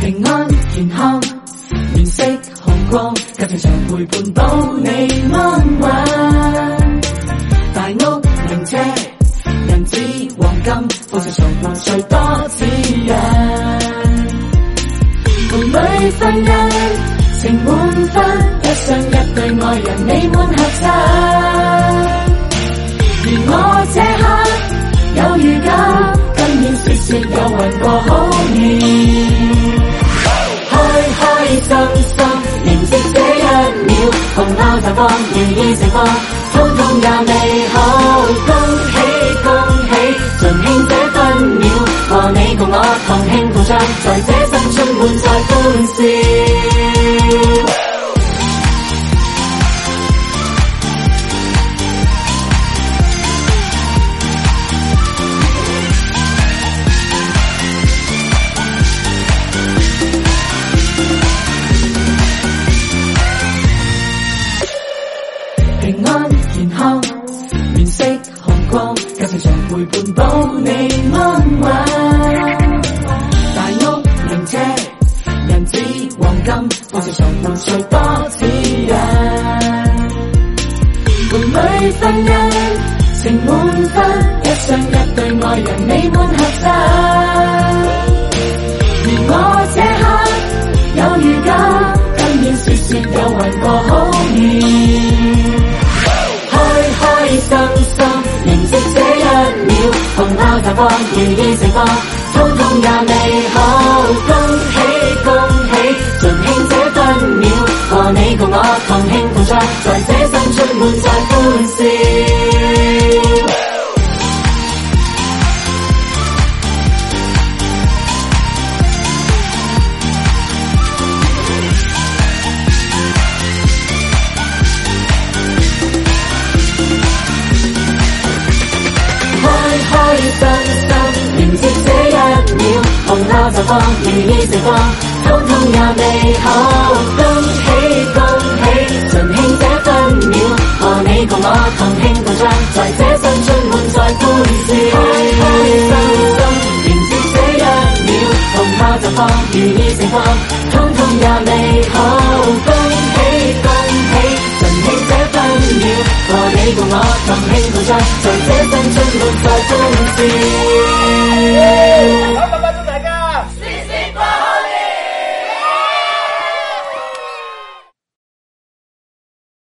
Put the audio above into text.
平安健康，面色红光，家庭常陪伴保你安稳。大屋名车，人似黄金，放妻长伴最多滋润。同女婚姻情满分，一双一对爱人美满合衬。我这刻有预感，今年说说有云过好年，开开心心迎接这一秒，红花就放，如意盛放，通通也美好。恭喜恭喜，尽兴这分秒，和你共我同庆同唱，在这新春满载欢笑。色紅光，街市常陪伴保你安穩。大屋名車銀紙黃金，放在床頭最多指引。伴侶婚姻情滿分，一生一對愛人美滿合身。而我這刻有預感，今年雪雪有雲過好意。炮仗光，如意成光，通通也美好。恭喜恭喜，尽兴这分秒，和你共我同庆同祝，在这生充满在欢笑。接這一秒，紅包就放，如意盛放，通通也美好。恭喜恭喜，盡興這分秒，和你共我同慶同唱，在這新春滿載歡笑。開開心心，迎接這一秒，紅包就放，如意盛放，通通也美好。恭喜恭喜，盡興這分秒，和你共我同慶同唱，在這新春滿載歡笑。